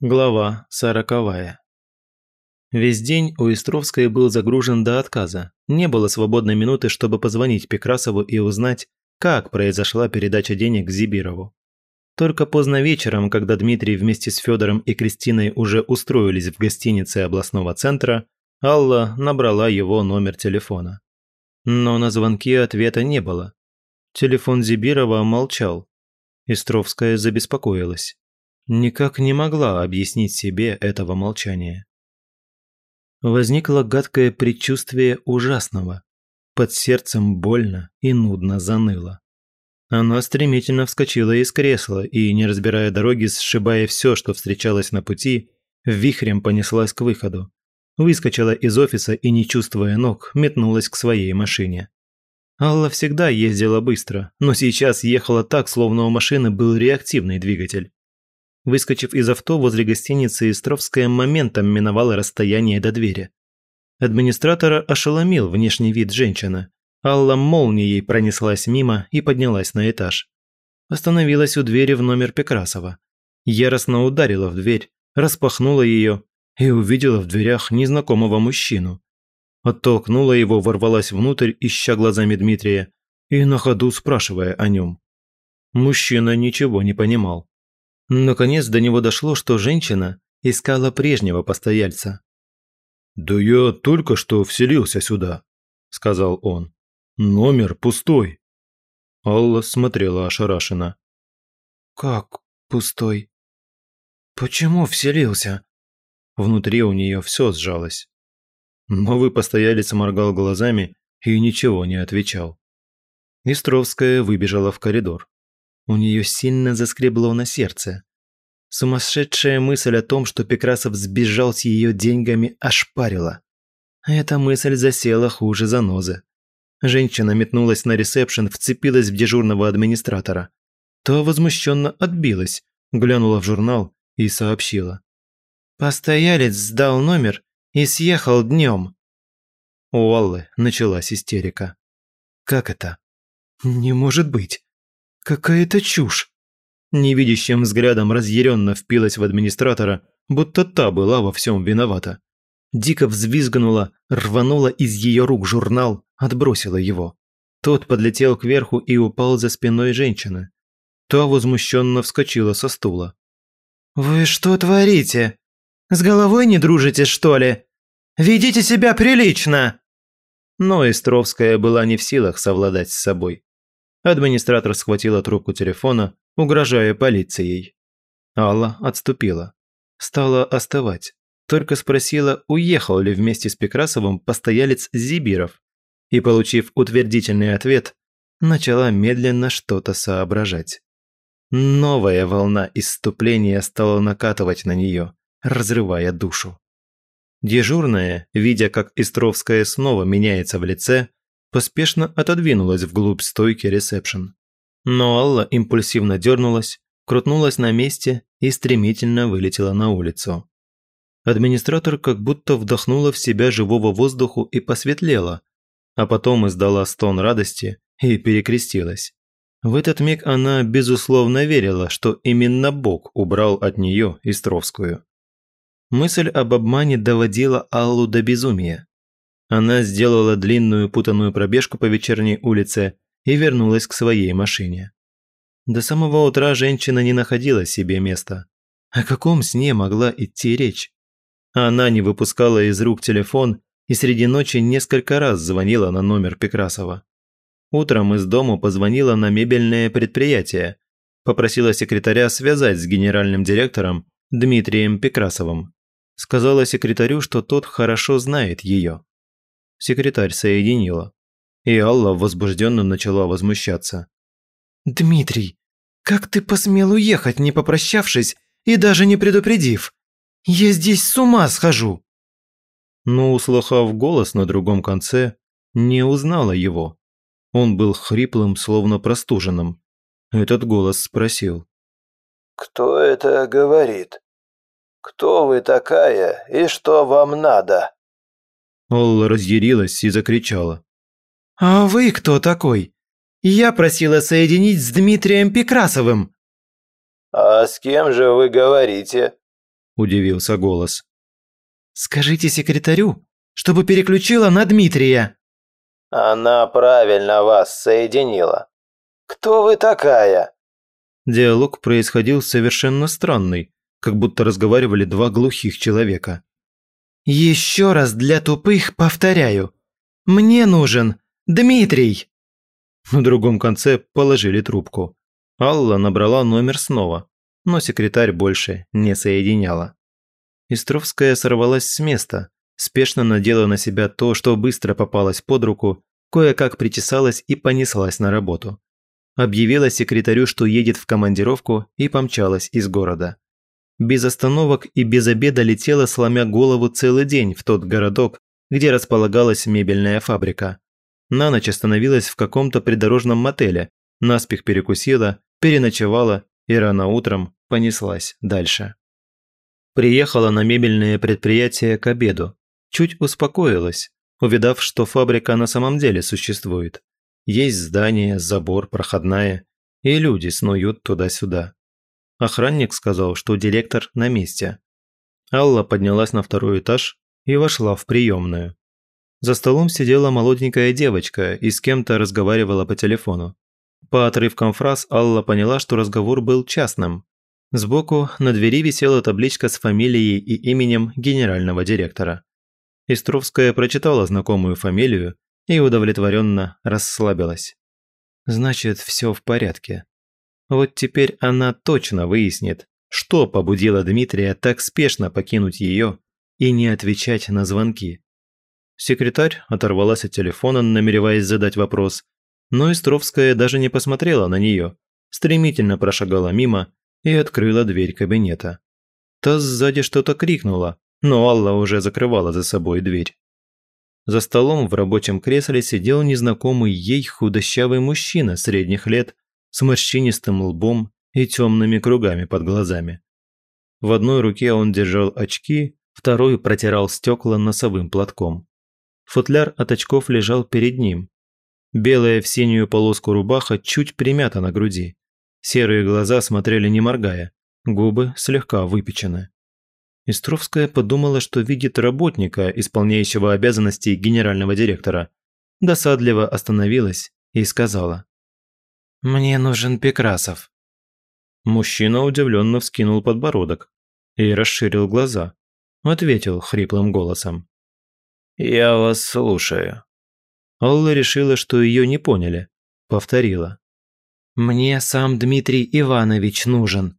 Глава сороковая. Весь день у Истровской был загружен до отказа. Не было свободной минуты, чтобы позвонить Пекрасову и узнать, как произошла передача денег Зибирову. Только поздно вечером, когда Дмитрий вместе с Федором и Кристиной уже устроились в гостинице областного центра, Алла набрала его номер телефона. Но на звонки ответа не было. Телефон Зибирова молчал. Истровская забеспокоилась никак не могла объяснить себе этого молчания. Возникло гадкое предчувствие ужасного. Под сердцем больно и нудно заныло. Она стремительно вскочила из кресла и, не разбирая дороги, сшибая все, что встречалось на пути, вихрем понеслась к выходу. Выскочила из офиса и, не чувствуя ног, метнулась к своей машине. Алла всегда ездила быстро, но сейчас ехала так, словно у машины был реактивный двигатель. Выскочив из авто возле гостиницы, Истровская моментом миновала расстояние до двери. Администратора ошеломил внешний вид женщины. Алла молнией пронеслась мимо и поднялась на этаж. Остановилась у двери в номер Пекрасова. Яростно ударила в дверь, распахнула ее и увидела в дверях незнакомого мужчину. Оттолкнула его, ворвалась внутрь, ища глазами Дмитрия, и на ходу спрашивая о нем. Мужчина ничего не понимал. Наконец до него дошло, что женщина искала прежнего постояльца. «Да я только что вселился сюда», – сказал он. «Номер пустой». Алла смотрела ошарашенно. «Как пустой? Почему вселился?» Внутри у нее все сжалось. Новый постоялец моргал глазами и ничего не отвечал. Истровская выбежала в коридор. У нее сильно заскребло на сердце. Сумасшедшая мысль о том, что Пекрасов сбежал с ее деньгами, ошпарила. Эта мысль засела хуже занозы. Женщина метнулась на ресепшн, вцепилась в дежурного администратора. То возмущенно отбилась, глянула в журнал и сообщила. «Постоялец сдал номер и съехал днем». У Аллы началась истерика. «Как это? Не может быть. Какая-то чушь. Невидящим взглядом разъяренно впилась в администратора, будто та была во всем виновата. Дико взвизгнула, рванула из ее рук журнал, отбросила его. Тот подлетел кверху и упал за спиной женщины. Та возмущенно вскочила со стула. «Вы что творите? С головой не дружите, что ли? Ведите себя прилично!» Но Истровская была не в силах совладать с собой. Администратор схватила трубку телефона, угрожая полицией. Алла отступила. Стала остывать. Только спросила, уехал ли вместе с Пекрасовым постоялец Зибиров. И, получив утвердительный ответ, начала медленно что-то соображать. Новая волна исступления стала накатывать на нее, разрывая душу. Дежурная, видя, как Истровская снова меняется в лице, поспешно отодвинулась вглубь стойки ресепшн. Но Алла импульсивно дернулась, крутнулась на месте и стремительно вылетела на улицу. Администратор как будто вдохнула в себя живого воздуху и посветлела, а потом издала стон радости и перекрестилась. В этот миг она, безусловно, верила, что именно Бог убрал от нее Истровскую. Мысль об обмане доводила Аллу до безумия. Она сделала длинную путанную пробежку по вечерней улице и вернулась к своей машине. До самого утра женщина не находила себе места. О каком сне могла идти речь? Она не выпускала из рук телефон и среди ночи несколько раз звонила на номер Пекрасова. Утром из дому позвонила на мебельное предприятие, попросила секретаря связать с генеральным директором Дмитрием Пекрасовым. Сказала секретарю, что тот хорошо знает ее. Секретарь соединила. И Алла возбужденно начала возмущаться. «Дмитрий, как ты посмел уехать, не попрощавшись и даже не предупредив? Я здесь с ума схожу!» Но, услыхав голос на другом конце, не узнала его. Он был хриплым, словно простуженным. Этот голос спросил. «Кто это говорит? Кто вы такая и что вам надо?» Олла разъярилась и закричала. «А вы кто такой? Я просила соединить с Дмитрием Пекрасовым». «А с кем же вы говорите?» удивился голос. «Скажите секретарю, чтобы переключила на Дмитрия». «Она правильно вас соединила. Кто вы такая?» Диалог происходил совершенно странный, как будто разговаривали два глухих человека. «Еще раз для тупых повторяю. Мне нужен Дмитрий!» На другом конце положили трубку. Алла набрала номер снова, но секретарь больше не соединяла. Истровская сорвалась с места, спешно надела на себя то, что быстро попалось под руку, кое-как причесалась и понеслась на работу. Объявила секретарю, что едет в командировку и помчалась из города. Без остановок и без обеда летела, сломя голову целый день в тот городок, где располагалась мебельная фабрика. На ночь остановилась в каком-то придорожном мотеле, наспех перекусила, переночевала и рано утром понеслась дальше. Приехала на мебельное предприятие к обеду. Чуть успокоилась, увидав, что фабрика на самом деле существует. Есть здание, забор, проходная, и люди снуют туда-сюда. Охранник сказал, что директор на месте. Алла поднялась на второй этаж и вошла в приемную. За столом сидела молоденькая девочка и с кем-то разговаривала по телефону. По отрывкам фраз Алла поняла, что разговор был частным, Сбоку на двери висела табличка с фамилией и именем генерального директора. Истровская прочитала знакомую фамилию и удовлетворенно расслабилась. Значит, все в порядке. Вот теперь она точно выяснит, что побудило Дмитрия так спешно покинуть ее и не отвечать на звонки. Секретарь оторвалась от телефона, намереваясь задать вопрос, но Истровская даже не посмотрела на нее, стремительно прошагала мимо и открыла дверь кабинета. Та сзади что-то крикнула, но Алла уже закрывала за собой дверь. За столом в рабочем кресле сидел незнакомый ей худощавый мужчина средних лет с морщинистым лбом и темными кругами под глазами. В одной руке он держал очки, второй протирал стекла носовым платком. Футляр от очков лежал перед ним. Белая в синюю полоску рубаха чуть примята на груди. Серые глаза смотрели не моргая, губы слегка выпечены. Истровская подумала, что видит работника, исполняющего обязанности генерального директора. Досадливо остановилась и сказала. «Мне нужен Пекрасов». Мужчина удивленно вскинул подбородок и расширил глаза. Ответил хриплым голосом. «Я вас слушаю». Алла решила, что ее не поняли. Повторила. Мне сам Дмитрий Иванович нужен».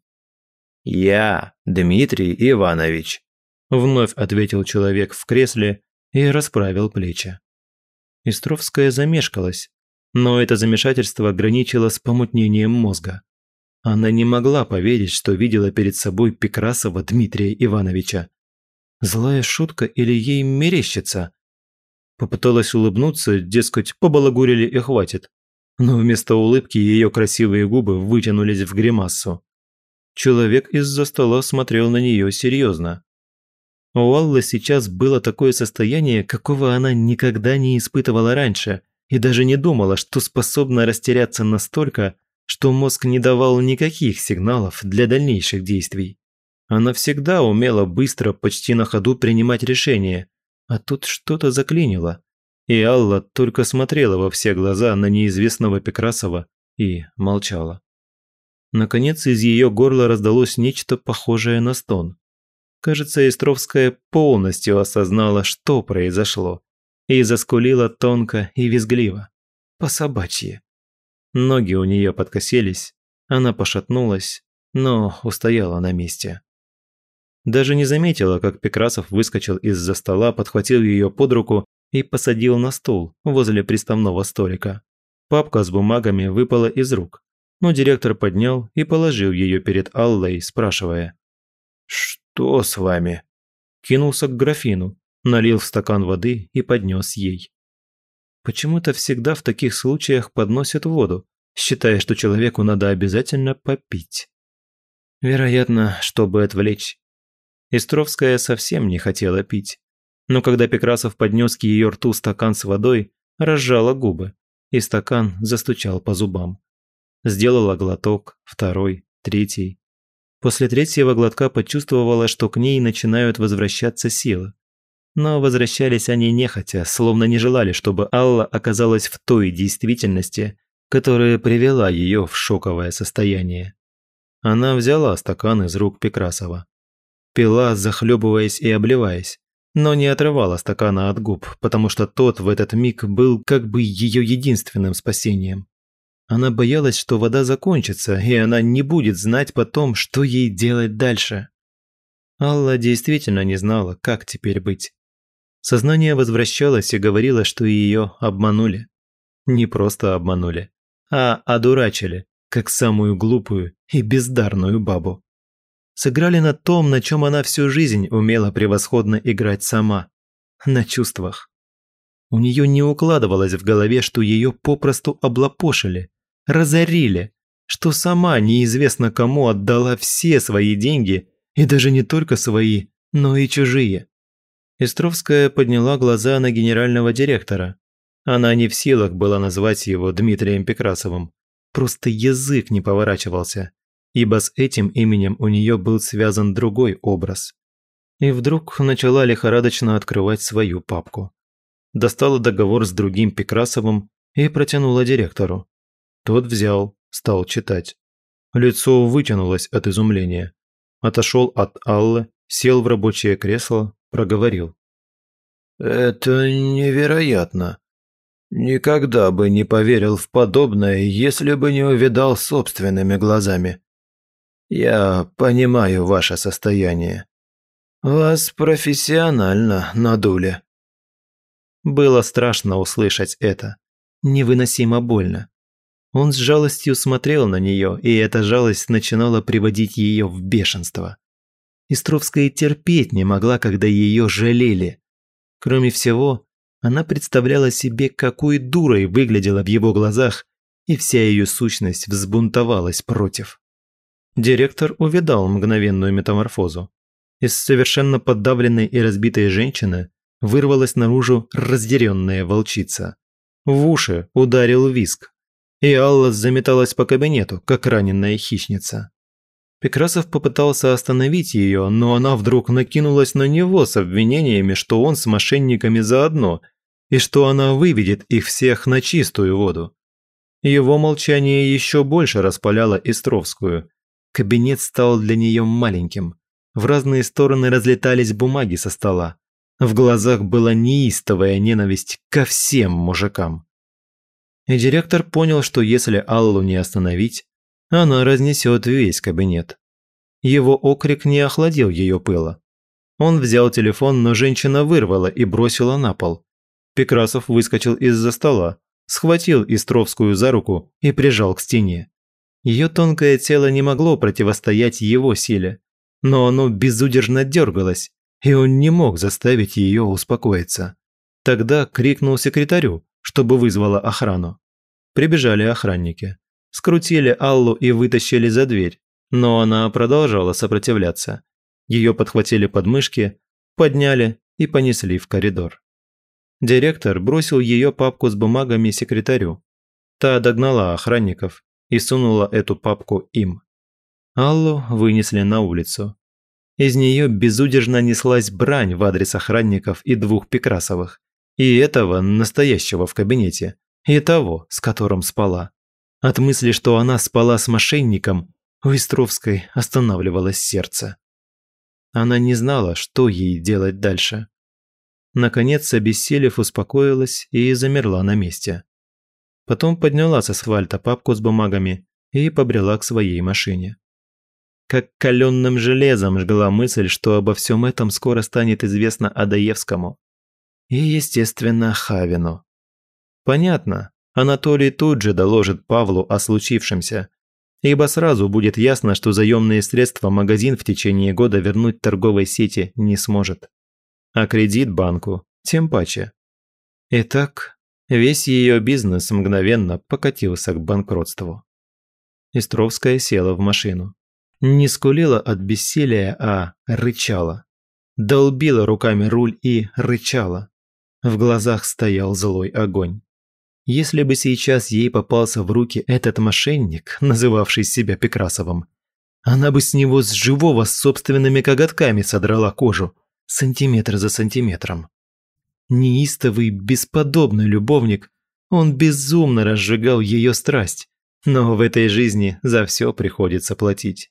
«Я Дмитрий Иванович», – вновь ответил человек в кресле и расправил плечи. Истровская замешкалась, но это замешательство граничило с помутнением мозга. Она не могла поверить, что видела перед собой Пекрасова Дмитрия Ивановича. Злая шутка или ей мерещится? Попыталась улыбнуться, дескать, побалагурили и хватит но вместо улыбки ее красивые губы вытянулись в гримассу. Человек из-за стола смотрел на нее серьезно. У Аллы сейчас было такое состояние, какого она никогда не испытывала раньше, и даже не думала, что способна растеряться настолько, что мозг не давал никаких сигналов для дальнейших действий. Она всегда умела быстро, почти на ходу принимать решения, а тут что-то заклинило и Алла только смотрела во все глаза на неизвестного Пекрасова и молчала. Наконец из ее горла раздалось нечто похожее на стон. Кажется, Истровская полностью осознала, что произошло, и заскулила тонко и визгливо, по-собачьи. Ноги у нее подкосились, она пошатнулась, но устояла на месте. Даже не заметила, как Пекрасов выскочил из-за стола, подхватил ее под руку и посадил на стул возле приставного столика. Папка с бумагами выпала из рук, но директор поднял и положил ее перед Аллой, спрашивая. «Что с вами?» Кинулся к графину, налил в стакан воды и поднес ей. Почему-то всегда в таких случаях подносят воду, считая, что человеку надо обязательно попить. Вероятно, чтобы отвлечь. Истровская совсем не хотела пить но когда Пекрасов поднес к ее рту стакан с водой, разжала губы, и стакан застучал по зубам. Сделала глоток, второй, третий. После третьего глотка почувствовала, что к ней начинают возвращаться силы. Но возвращались они нехотя, словно не желали, чтобы Алла оказалась в той действительности, которая привела ее в шоковое состояние. Она взяла стакан из рук Пекрасова. Пила, захлебываясь и обливаясь, но не отрывала стакана от губ, потому что тот в этот миг был как бы ее единственным спасением. Она боялась, что вода закончится, и она не будет знать потом, что ей делать дальше. Алла действительно не знала, как теперь быть. Сознание возвращалось и говорило, что ее обманули. Не просто обманули, а одурачили, как самую глупую и бездарную бабу. Сыграли на том, на чем она всю жизнь умела превосходно играть сама. На чувствах. У нее не укладывалось в голове, что ее попросту облапошили, разорили, что сама неизвестно кому отдала все свои деньги, и даже не только свои, но и чужие. Истровская подняла глаза на генерального директора. Она не в силах была назвать его Дмитрием Пекрасовым. Просто язык не поворачивался, ибо с этим именем у нее был связан другой образ. И вдруг начала лихорадочно открывать свою папку. Достала договор с другим Пекрасовым и протянула директору. Тот взял, стал читать. Лицо вытянулось от изумления. Отошел от Аллы, сел в рабочее кресло, проговорил. «Это невероятно. Никогда бы не поверил в подобное, если бы не увидал собственными глазами. Я понимаю ваше состояние. Вас профессионально надули». Было страшно услышать это. Невыносимо больно. Он с жалостью смотрел на нее, и эта жалость начинала приводить ее в бешенство. Истровская терпеть не могла, когда ее жалели. Кроме всего, она представляла себе, какой дурой выглядела в его глазах, и вся ее сущность взбунтовалась против. Директор увидал мгновенную метаморфозу. Из совершенно подавленной и разбитой женщины вырвалась наружу разъяренная волчица. В уши ударил виск, и Алла заметалась по кабинету, как раненая хищница. Пекрасов попытался остановить ее, но она вдруг накинулась на него с обвинениями, что он с мошенниками заодно, и что она выведет их всех на чистую воду. Его молчание еще больше распаляло Истровскую. Кабинет стал для нее маленьким. В разные стороны разлетались бумаги со стола. В глазах была неистовая ненависть ко всем мужикам. И директор понял, что если Аллу не остановить, она разнесет весь кабинет. Его окрик не охладил ее пыла. Он взял телефон, но женщина вырвала и бросила на пол. Пекрасов выскочил из-за стола, схватил Истровскую за руку и прижал к стене. Ее тонкое тело не могло противостоять его силе, но оно безудержно дергалось, и он не мог заставить ее успокоиться. Тогда крикнул секретарю, чтобы вызвала охрану. Прибежали охранники. Скрутили Аллу и вытащили за дверь, но она продолжала сопротивляться. Ее подхватили под мышки, подняли и понесли в коридор. Директор бросил ее папку с бумагами секретарю. Та догнала охранников и сунула эту папку им. Аллу вынесли на улицу. Из нее безудержно неслась брань в адрес охранников и двух Пекрасовых, и этого настоящего в кабинете, и того, с которым спала. От мысли, что она спала с мошенником, у Истровской останавливалось сердце. Она не знала, что ей делать дальше. Наконец, обессилев, успокоилась и замерла на месте. Потом подняла с асфальта папку с бумагами и побрела к своей машине. Как каленным железом жгла мысль, что обо всем этом скоро станет известно Адаевскому и, естественно, Хавину. Понятно, Анатолий тут же доложит Павлу о случившемся, ибо сразу будет ясно, что заемные средства магазин в течение года вернуть торговой сети не сможет. А кредит банку тем паче. Итак, весь ее бизнес мгновенно покатился к банкротству. Истровская села в машину. Не скулила от бессилия, а рычала. Долбила руками руль и рычала. В глазах стоял злой огонь. Если бы сейчас ей попался в руки этот мошенник, называвший себя Пекрасовым, Она бы с него с живого собственными коготками содрала кожу, сантиметр за сантиметром. Неистовый, бесподобный любовник, он безумно разжигал ее страсть, но в этой жизни за все приходится платить.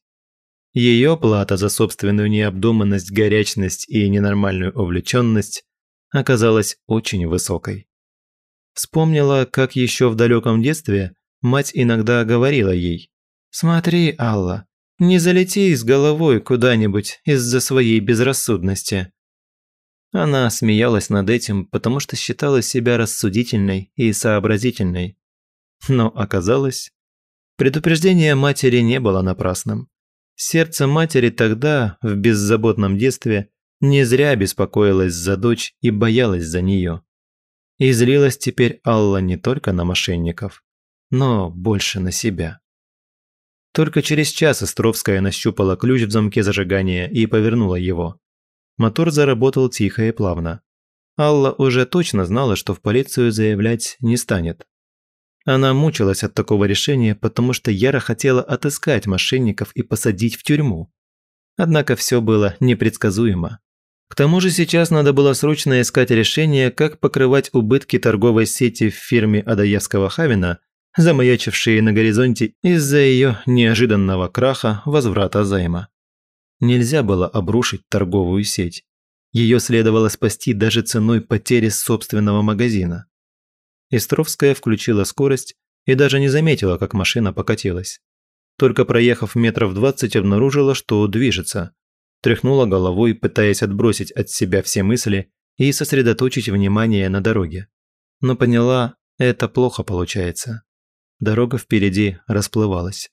Ее плата за собственную необдуманность, горячность и ненормальную увлеченность оказалась очень высокой. Вспомнила, как еще в далеком детстве мать иногда говорила ей «Смотри, Алла, не залети с головой куда-нибудь из-за своей безрассудности». Она смеялась над этим, потому что считала себя рассудительной и сообразительной. Но оказалось, предупреждение матери не было напрасным. Сердце матери тогда, в беззаботном детстве, не зря беспокоилось за дочь и боялась за нее. И злилась теперь Алла не только на мошенников, но больше на себя. Только через час Островская нащупала ключ в замке зажигания и повернула его. Мотор заработал тихо и плавно. Алла уже точно знала, что в полицию заявлять не станет. Она мучилась от такого решения, потому что Яра хотела отыскать мошенников и посадить в тюрьму. Однако все было непредсказуемо. К тому же сейчас надо было срочно искать решение, как покрывать убытки торговой сети в фирме Адаевского-Хавина, замаячившие на горизонте из-за ее неожиданного краха возврата займа. Нельзя было обрушить торговую сеть. Ее следовало спасти даже ценой потери собственного магазина. Истровская включила скорость и даже не заметила, как машина покатилась. Только проехав метров двадцать, обнаружила, что движется. Тряхнула головой, пытаясь отбросить от себя все мысли и сосредоточить внимание на дороге. Но поняла, это плохо получается. Дорога впереди расплывалась.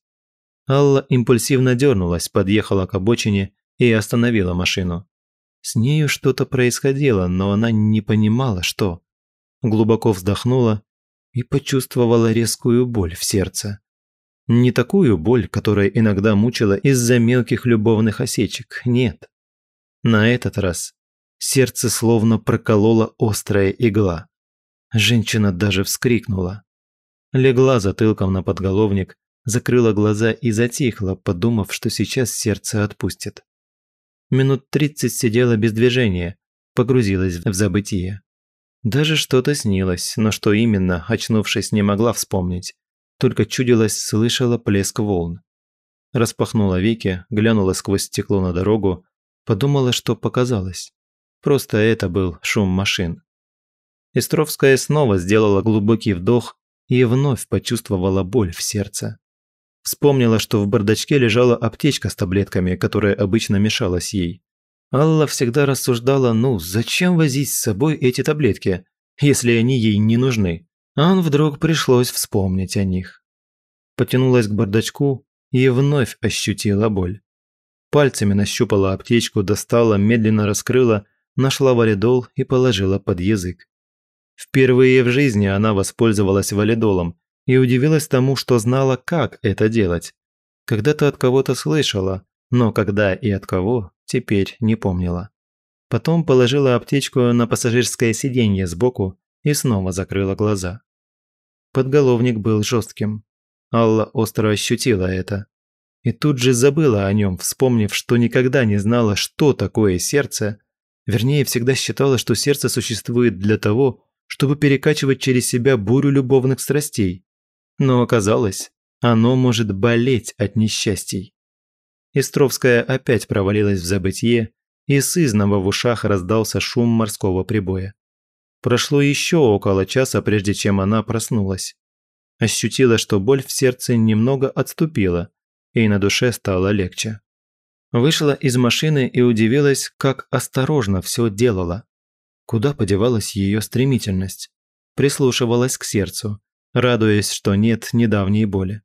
Алла импульсивно дернулась, подъехала к обочине и остановила машину. С нею что-то происходило, но она не понимала, что глубоко вздохнула и почувствовала резкую боль в сердце. Не такую боль, которая иногда мучила из-за мелких любовных осечек, нет. На этот раз сердце словно проколола острая игла. Женщина даже вскрикнула. Легла затылком на подголовник, закрыла глаза и затихла, подумав, что сейчас сердце отпустит. Минут тридцать сидела без движения, погрузилась в забытие. Даже что-то снилось, но что именно, очнувшись, не могла вспомнить. Только чудилось, слышала плеск волн. Распахнула веки, глянула сквозь стекло на дорогу, подумала, что показалось. Просто это был шум машин. Истровская снова сделала глубокий вдох и вновь почувствовала боль в сердце. Вспомнила, что в бардачке лежала аптечка с таблетками, которая обычно мешалась ей. Алла всегда рассуждала, ну, зачем возить с собой эти таблетки, если они ей не нужны? А он вдруг пришлось вспомнить о них. Потянулась к бардачку и вновь ощутила боль. Пальцами нащупала аптечку, достала, медленно раскрыла, нашла валидол и положила под язык. Впервые в жизни она воспользовалась валидолом и удивилась тому, что знала, как это делать. Когда-то от кого-то слышала, но когда и от кого, теперь не помнила. Потом положила аптечку на пассажирское сиденье сбоку и снова закрыла глаза. Подголовник был жестким. Алла остро ощутила это. И тут же забыла о нем, вспомнив, что никогда не знала, что такое сердце. Вернее, всегда считала, что сердце существует для того, чтобы перекачивать через себя бурю любовных страстей. Но оказалось, оно может болеть от несчастий. Истровская опять провалилась в забытье, и сызново в ушах раздался шум морского прибоя. Прошло еще около часа, прежде чем она проснулась. Ощутила, что боль в сердце немного отступила, и на душе стало легче. Вышла из машины и удивилась, как осторожно все делала. Куда подевалась ее стремительность? Прислушивалась к сердцу, радуясь, что нет недавней боли.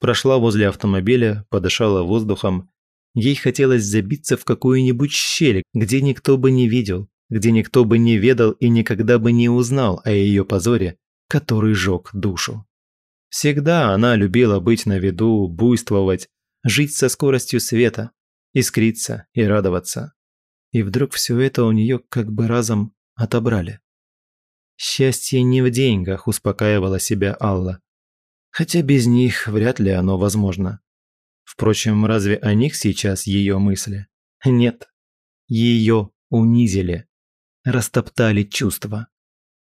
Прошла возле автомобиля, подышала воздухом. Ей хотелось забиться в какую-нибудь щель, где никто бы не видел, где никто бы не ведал и никогда бы не узнал о ее позоре, который жег душу. Всегда она любила быть на виду, буйствовать, жить со скоростью света, искриться и радоваться. И вдруг все это у нее как бы разом отобрали. Счастье не в деньгах, успокаивала себя Алла хотя без них вряд ли оно возможно. Впрочем, разве о них сейчас ее мысли? Нет. Ее унизили. Растоптали чувства.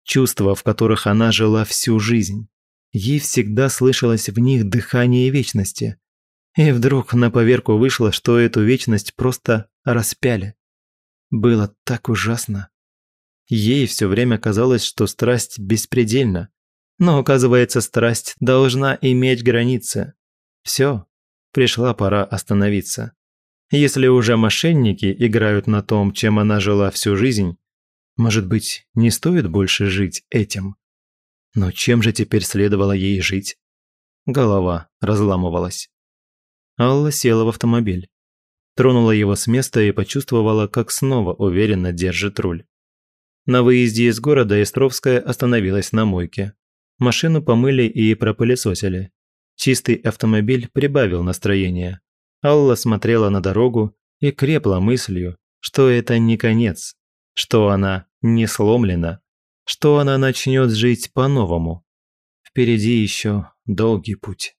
Чувства, в которых она жила всю жизнь. Ей всегда слышалось в них дыхание вечности. И вдруг на поверку вышло, что эту вечность просто распяли. Было так ужасно. Ей все время казалось, что страсть беспредельна. Но, оказывается, страсть должна иметь границы. Все, пришла пора остановиться. Если уже мошенники играют на том, чем она жила всю жизнь, может быть, не стоит больше жить этим? Но чем же теперь следовало ей жить? Голова разламывалась. Алла села в автомобиль. Тронула его с места и почувствовала, как снова уверенно держит руль. На выезде из города Истровская остановилась на мойке. Машину помыли и пропылесосили. Чистый автомобиль прибавил настроение. Алла смотрела на дорогу и крепла мыслью, что это не конец, что она не сломлена, что она начнет жить по-новому. Впереди еще долгий путь.